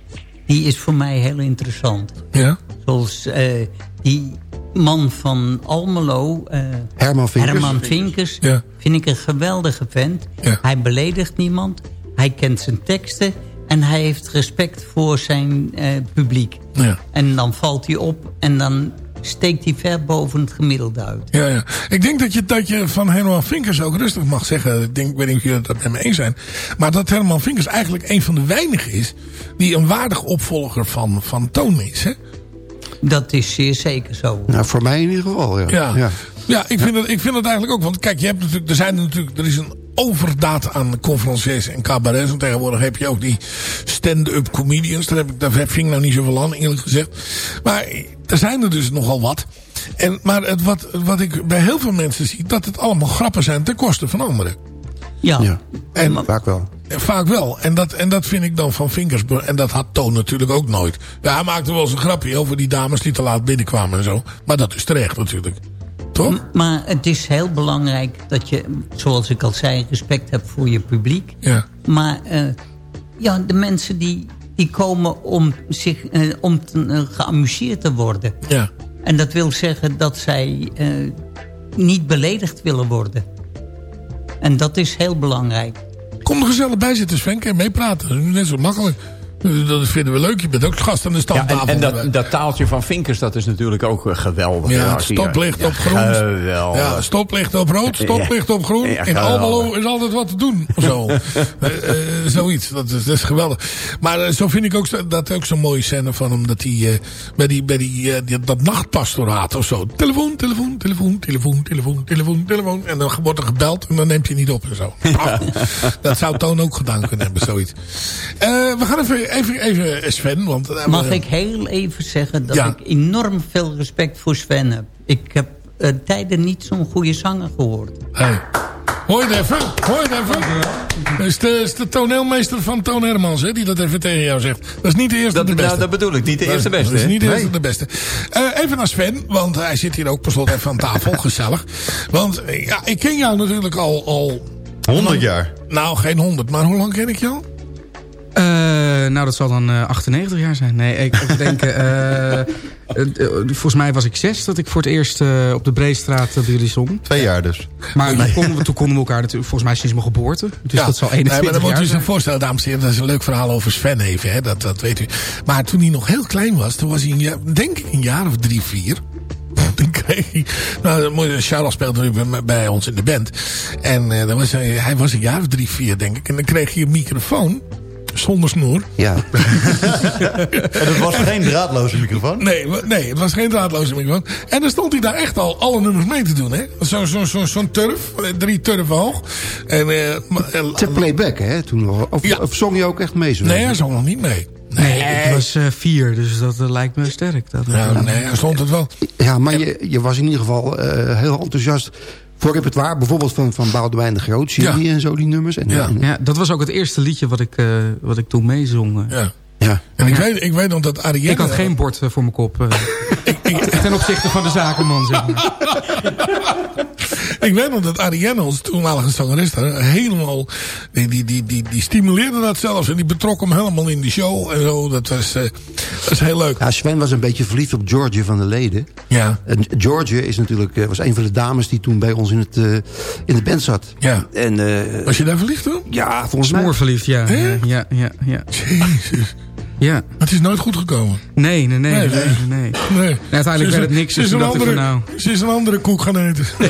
die is voor mij heel interessant. Ja? Zoals eh, die man van Almelo... eh, Herman Vinkers. Herman Vinkers. Ja. Vind ik een geweldige vent. Hij beledigt niemand. Hij kent zijn teksten. En hij heeft respect voor zijn eh, publiek. Ja. En dan valt hij op en dan steekt hij ver boven het gemiddelde uit. Ja, ja. Ik denk dat je, dat je van Herman Vinkers ook rustig mag zeggen. Ik denk, ik weet niet of jullie het met me eens zijn. Maar dat Herman Vinkers eigenlijk een van de weinigen is... die een waardig opvolger van, van Toon is. Hè? Dat is zeer zeker zo. Nou, voor mij in ieder geval, ja. Ja, ja. ik, vind het, ik vind het eigenlijk ook. Want kijk, je hebt natuurlijk, er, zijn er, natuurlijk, er is een overdaad aan conferenciers en cabarets. En tegenwoordig heb je ook die stand-up comedians. Daar, heb ik, daar vind ik nou niet zoveel aan, eerlijk gezegd. Maar er zijn er dus nogal wat. En, maar het, wat, wat ik bij heel veel mensen zie... dat het allemaal grappen zijn ten koste van anderen. Ja. En, Vaak wel. Vaak wel. En dat, en dat vind ik dan van Vinkers. En dat had Toon natuurlijk ook nooit. Ja, hij maakte wel eens een grapje over die dames die te laat binnenkwamen en zo. Maar dat is terecht natuurlijk. Toch? M- Maar het is heel belangrijk dat je, zoals ik al zei, respect hebt voor je publiek. Ja. Maar eh, ja, de mensen die, die komen om, zich, eh, om te, eh, geamuseerd te worden. Ja. En dat wil zeggen dat zij niet beledigd willen worden. En dat is heel belangrijk. Kom er gezellig bij zitten, Sven. Je meepraten? Dat is net zo makkelijk. Dat vinden we leuk. Je bent ook gast aan de Ja, stamtafel. en, en dat, dat taaltje van Vinkers, dat is natuurlijk ook eh, geweldig. Ja, stoplicht ja, op groen. Geweldig. Ja, stoplicht op rood, stoplicht op groen. Ja, In. Almelo is altijd wat te doen. Zo. Eh, eh, zoiets. Dat is, dat is geweldig. Maar zo vind ik ook, dat ook zo'n mooie scène van hem. Dat hij bij, die, bij die, die, dat nachtpastoraat of zo. Telefoon, telefoon, telefoon, telefoon, telefoon, telefoon, telefoon. En dan wordt er gebeld en dan neemt hij niet op en zo. Dat zou Toon ook gedaan kunnen hebben, zoiets. We gaan even, even, even Sven. Want, eh, Mag we- ik heel even zeggen dat Ja. ik enorm veel respect voor Sven heb. Ik heb eh, tijden niet zo'n goede zanger gehoord. Hey. Hoor je het even? Hoor je het even? Dat is de, is de toneelmeester van Toon Hermans, hè, die dat even tegen jou zegt. Dat is niet de eerste Dat, de beste. nou, dat bedoel ik, niet de eerste beste. Dat is niet de eerste Nee. de beste. Eh, even naar Sven, want hij zit hier ook per slot even aan tafel. Gezellig. Want ja, ik ken jou natuurlijk al... al 100 jaar. Nou, geen 100, maar hoe lang ken ik jou? Eh, nou, dat zal dan eh, 98 jaar zijn. Nee, ik, denk... eh, eh, eh, volgens mij was ik zes dat ik voor het eerst eh, op de Breestraat eh, bij jullie zong. Twee jaar dus. Maar toen, konden we, toen konden we elkaar natuurlijk volgens mij sinds mijn geboorte. Dus dat zal nee, 21 maar dan moet jaar u zich voorstellen, dames en heren. Dat is een leuk verhaal over Sven even. Hè, dat, dat weet u. Maar toen hij nog heel klein was. Toen was hij een jaar, denk ik een jaar of drie, vier. Toen kreeg hij... Nou, dan Charles speelde nu bij, ons in de band. En eh, dan was hij, hij was een jaar of drie, vier denk ik. En dan kreeg hij een microfoon. Zonder snoer. Ja. En dat was geen draadloze microfoon? Nee, nee, het was geen draadloze microfoon. En dan stond hij daar echt al alle nummers mee te doen. hè? Zo'n zo, zo, zo'n turf, eh, drie turven hoog. En, eh, maar- en- Te playback, hè? Toen, of, Ja. of zong je ook echt mee? Zo? nee, hij zong nog niet mee. Nee, ik was eh, vier, dus dat eh, lijkt me sterk. Dat, eh, Ja, nee, hij stond het wel. Ja, maar je, je was in ieder geval eh, heel enthousiast voor repertoire. Bijvoorbeeld van, van Boudewijn de Groot, Julie en zo, die nummers. En, Ja. en- Ja, dat was ook het eerste liedje wat ik, eh, wat ik toen meezong. eh. Ja. ja. En ik, Ja. weet, ik weet nog dat Arienne... Ik had geen bord eh, voor mijn kop. eh. Ten opzichte van de zakenman, zeg maar. Ik weet nog dat Ariane, onze toenmalige zangeres helemaal... Die, die, die, die, die stimuleerde dat zelfs. En die betrok hem helemaal in die show en zo. Dat was, eh, dat was heel leuk. Ja, Sven was een beetje verliefd op Georgia van der Leden. Ja. En Georgia is natuurlijk, eh, was een van de dames die toen bij ons in, het, eh, in de band zat. Ja. En, eh, Was je daar verliefd op? Ja, volgens mij. Smoorverliefd, ja. Hè? Ja, ja, ja. ja. Jezus. Ja. Maar het is nooit goed gekomen. Nee, nee, nee. Nee, nee, nee. nee. Uiteindelijk werd het niks. Ze Dus is, toen een andere, van nou... ze is een andere koek gaan eten.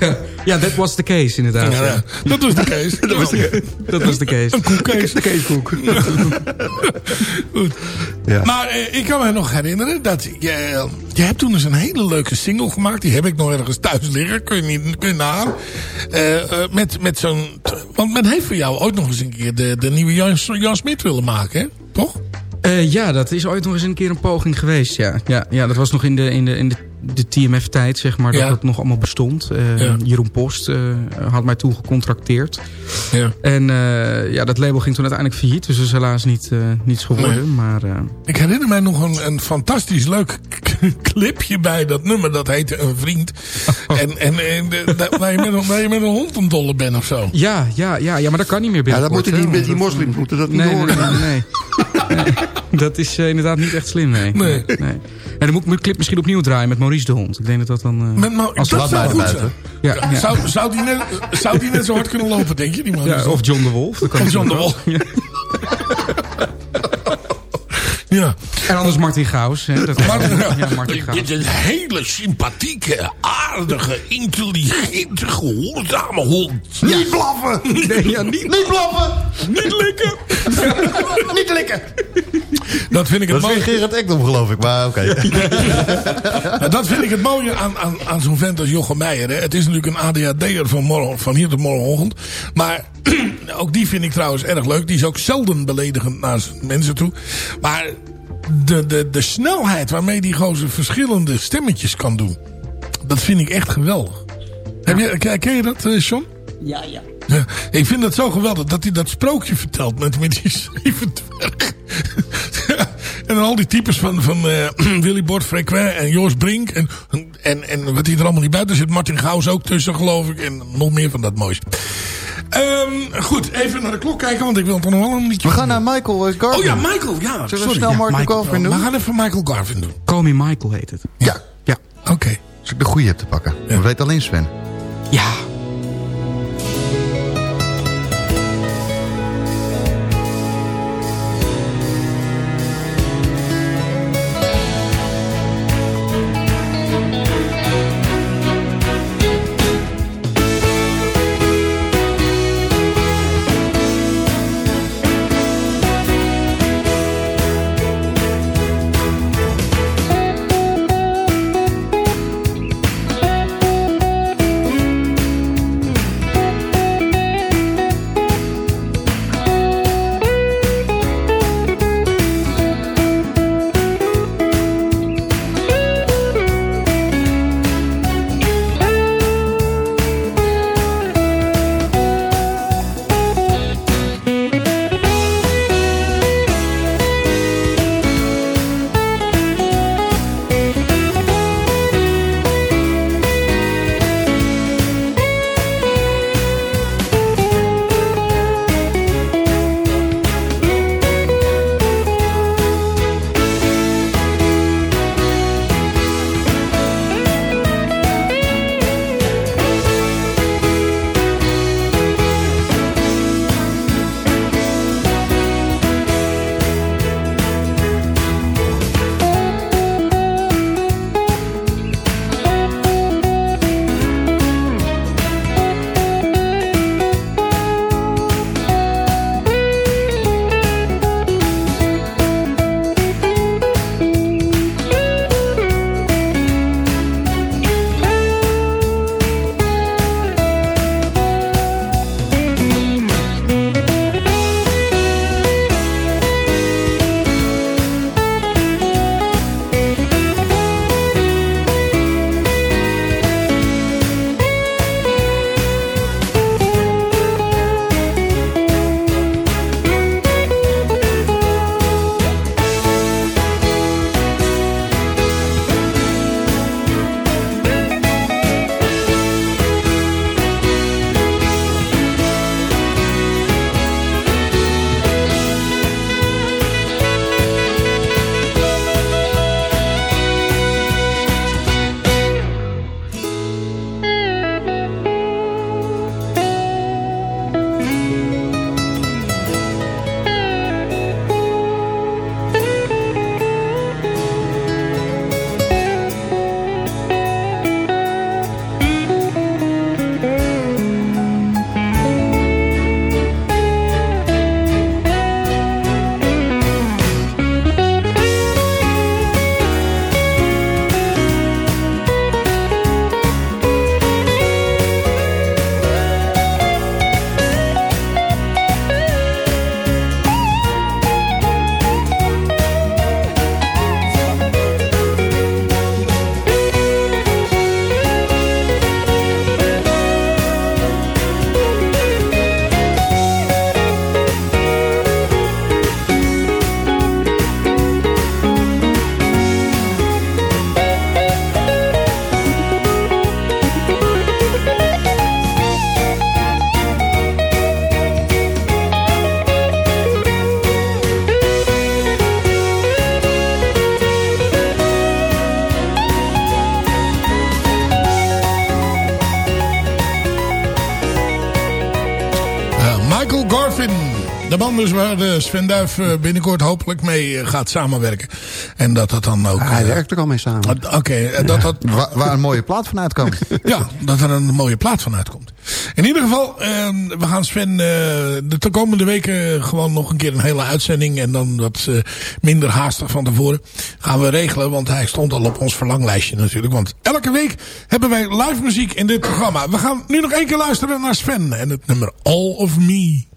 Ja, ja, that was the case inderdaad. Ja. Dat was de case. Dat was de, dat was de case. Een koekcase. De. Goed. Ja. Maar eh, ik kan me nog herinneren dat je, je hebt toen eens een hele leuke single gemaakt. Die heb ik nog ergens thuis liggen. Kun je niet kun je. Eh, eh, met met zo'n... Want men heeft voor jou ooit nog eens een keer de, de nieuwe Jan, Jan Smit willen maken, hè? Toch? Eh, ja, dat is ooit nog eens een keer een poging geweest, ja. Ja, ja dat was nog in de, in de, in de, de TMF-tijd, zeg maar, dat Ja. dat nog allemaal bestond. Eh, Ja. Jeroen Post eh, had mij toen gecontracteerd. Ja. En eh, ja, dat label ging toen uiteindelijk failliet, dus dat is helaas niet, eh niets geworden. Nee. Maar eh, Ik herinner mij nog een, een fantastisch leuk clipje bij dat nummer. Dat heette Een Vriend. En, en, en de- da- waar, je met, een- waar je met een hond dollen bent of zo. ja, ja, ja, ja, maar dat kan niet meer Ja, dat moeten die, die moslims moeten dat niet nee, horen. nee, nee. Nee, Dat is eh, inderdaad niet echt slim, nee. Nee. nee. En dan moet ik mijn clip misschien opnieuw draaien met Maurice de Hond. Ik denk dat dat dan... eh, Met, als dat zou goed zijn. Ja, ja. Zou, zou, die net, zou die net zo hard kunnen lopen, denk je? Die man Ja, of John de Wolf. Dat kan Of John de Wolf. Ja. En anders Martin Gaus. Hè, dat ja, Martin Gaus. dit is een hele sympathieke, aardige, intelligente, gehoorzame hond. Niet blaffen! Nee, ja, niet, Niet blaffen! Niet likken! Niet likken! Dat vind ik het Dat is mooie. geen Gerard Ekdom geloof ik, maar oké. Dat vind ik het mooie aan, aan, aan zo'n vent als Jochem Meijer. Hè. Het is natuurlijk een ADHD'er van, morgen, van hier tot morgenochtend. Maar ook die vind ik trouwens erg leuk. Die is ook zelden beledigend naar zijn mensen toe. Maar de, de, de snelheid waarmee die gozer verschillende stemmetjes kan doen. Dat vind ik echt geweldig. Heb je, ken- ken je dat, eh, John? Ja, ja. Ik vind het zo geweldig dat hij dat sprookje vertelt met, met die zeven dwergen. en dan al die types van, van eh, Willy Bord Frequent en Jos Brink. En, en, en wat hij er allemaal niet buiten zit. Martin Gauws ook tussen geloof ik. En nog meer van dat moois. Ehm, goed, even naar de klok kijken. Want ik wil toch nog wel een liedje We gaan naar Michael eh, Garvin. Oh ja, Michael. Ja, Zullen we sorry. snel ja, Michael Michael. Garvin doen? We gaan even Michael Garvin doen. Call Me Michael heet het. Ja, Ja. Oké. als ik de goede heb te pakken. Dat weet alleen Sven. Ja. Dus waar eh, Sven Duif eh, binnenkort hopelijk mee eh, gaat samenwerken. En dat dat dan ook... Hij werkt er al mee samen. Ah, oké. Dat dat... Waar, waar een mooie plaat van uitkomt. ja, dat er een mooie plaat van uitkomt. In ieder geval, ehm, we gaan Sven de komende weken gewoon nog een keer een hele uitzending. En dan wat minder haastig van tevoren gaan we regelen. Want hij stond al op ons verlanglijstje natuurlijk. Want elke week hebben wij live muziek in dit programma. We gaan nu nog één keer luisteren naar Sven en het nummer All of Me.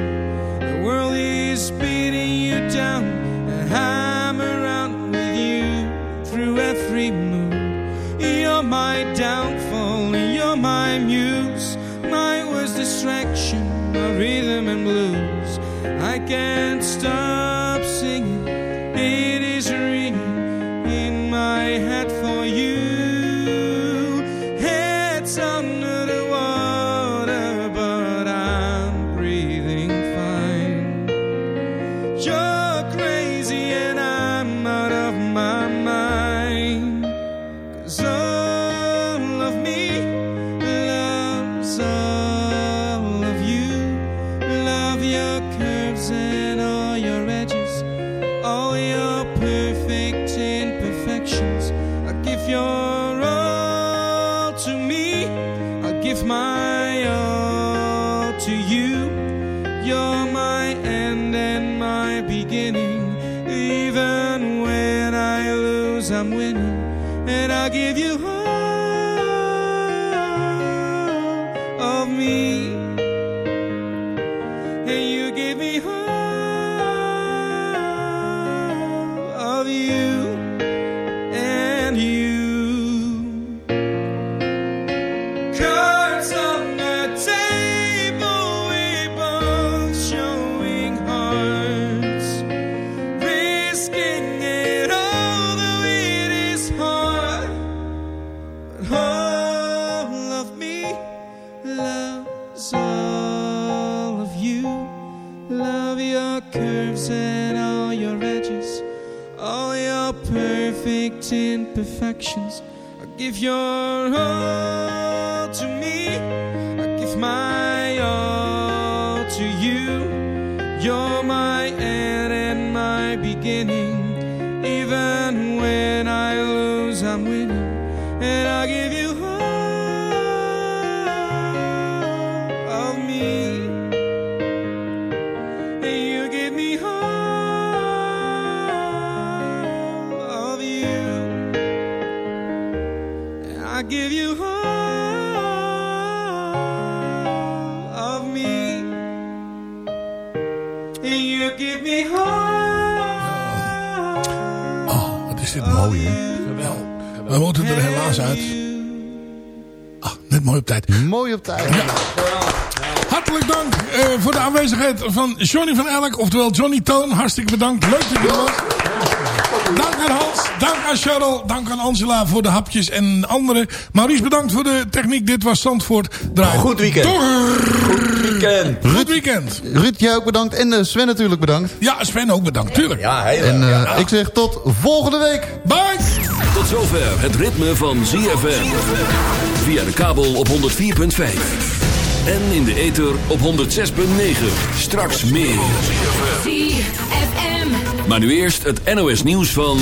again. imperfections. I give your all. Mooi, hè? Geweldig. We moeten er helaas uit. Ah, net mooi op tijd. Mooi op tijd. Hartelijk dank eh, voor de aanwezigheid van Johnny van Elk, oftewel Johnny Toon. Hartstikke bedankt. Leuk dat je er was. Dank aan dank aan Charles, dank aan Angela voor de hapjes en anderen. Maurice bedankt voor de techniek. Dit was Zandvoort. Draai. Goed weekend. Door. Goed weekend. Goed weekend. Ruud, jij ook bedankt. En eh, Sven natuurlijk bedankt. Ja, Sven ook bedankt, tuurlijk. Ja, heel En eh, Ja. ik zeg tot volgende week. Bye. Tot zover het ritme van ZFM. Via de kabel op 104.5. En in de ether op 106.9. Straks meer. ZFM. Maar nu eerst het NOS nieuws van...